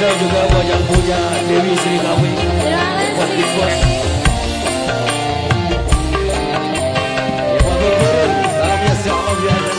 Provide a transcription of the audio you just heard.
juga buat yang punya Dewi Sri Kawi buat Big Boss ya buat turun Salamnya siapa biasa